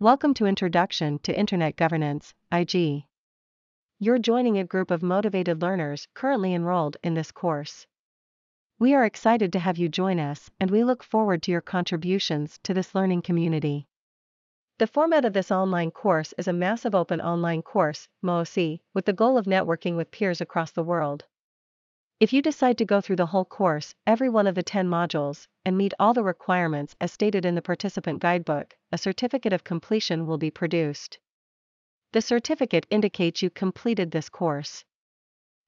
Welcome to Introduction to Internet Governance, IG. You're joining a group of motivated learners currently enrolled in this course. We are excited to have you join us and we look forward to your contributions to this learning community. The format of this online course is a massive open online course, MOOC, with the goal of networking with peers across the world. If you decide to go through the whole course, every one of the 10 modules, and meet all the requirements as stated in the participant guidebook, a certificate of completion will be produced. The certificate indicates you completed this course.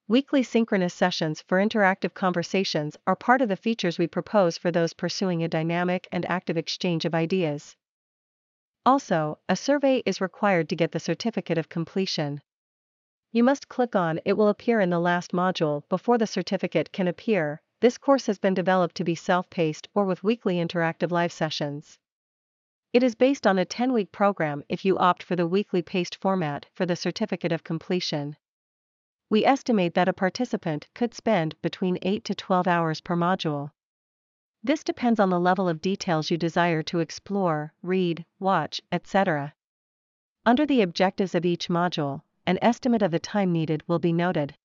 Weekly synchronous sessions for interactive conversations are part of the features we propose for those pursuing a dynamic and active exchange of ideas. Also, a survey is required to get the certificate of completion. You must click on it will appear in the last module before the certificate can appear. This course has been developed to be self-paced or with weekly interactive live sessions. It is based on a 10-week program if you opt for the weekly paced format for the certificate of completion. We estimate that a participant could spend between 8 to 12 hours per module. This depends on the level of details you desire to explore, read, watch, etc. Under the objectives of each module, an estimate of the time needed will be noted.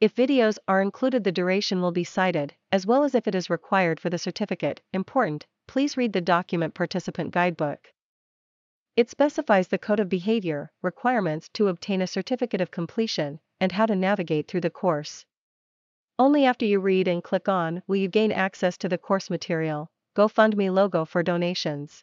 If videos are included, the duration will be cited, as well as if it is required for the certificate. Important, please read the document participant guidebook. It specifies the code of behavior, requirements to obtain a certificate of completion, and how to navigate through the course. Only after you read and click on will you gain access to the course material. GoFundMe logo for donations.